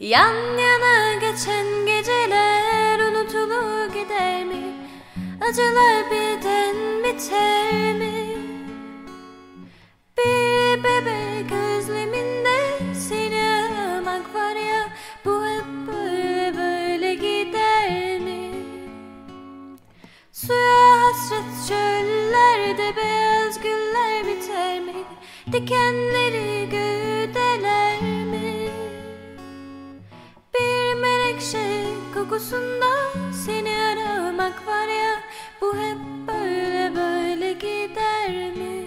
Yan yana geçen geceler unutulur gider mi? Acılar birden biter mi? Bir bebek özleminde seni aramak var ya Bu hep böyle böyle gider mi? Suya hasret çöllerde beyaz güller biter mi? Dikenleri güdeler kokusunda seni aramak var ya Bu hep böyle böyle gider mi?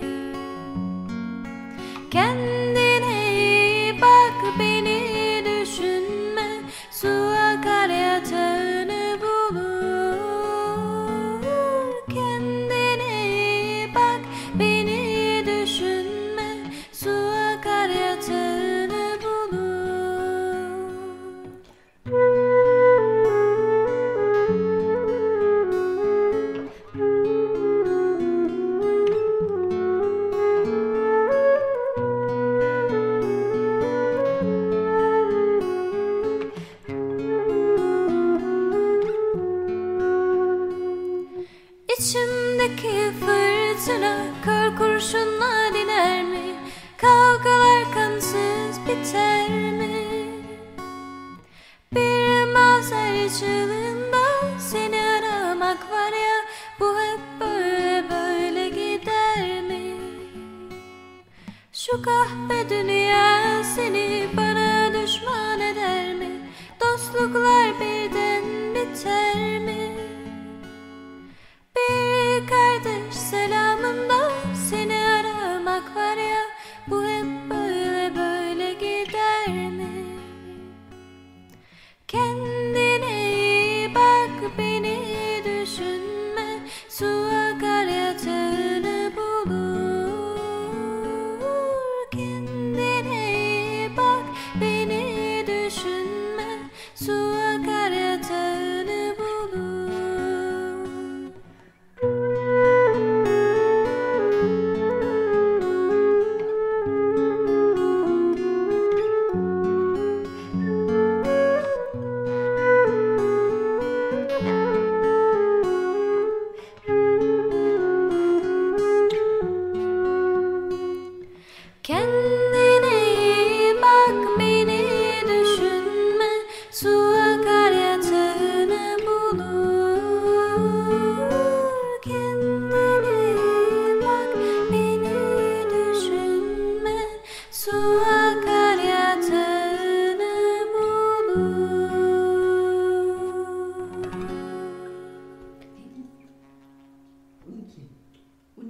Kendine iyi bak beni düşünme Su akar yatağını İçimdeki fırtına kör kurşunla diner mi? Kavgalar kansız biter mi? Bir mazer çığlığında seni aramak var ya Bu hep böyle böyle gider mi? Şu kahve dünya seni bana düşman eder mi? Dostluklar birden biter mi?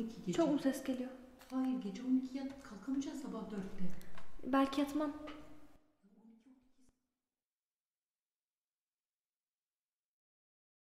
12 gece. Çok mu ses geliyor? Hayır gece 12 yatıp kalkamayacağız sabah 4'te. Belki yatmam.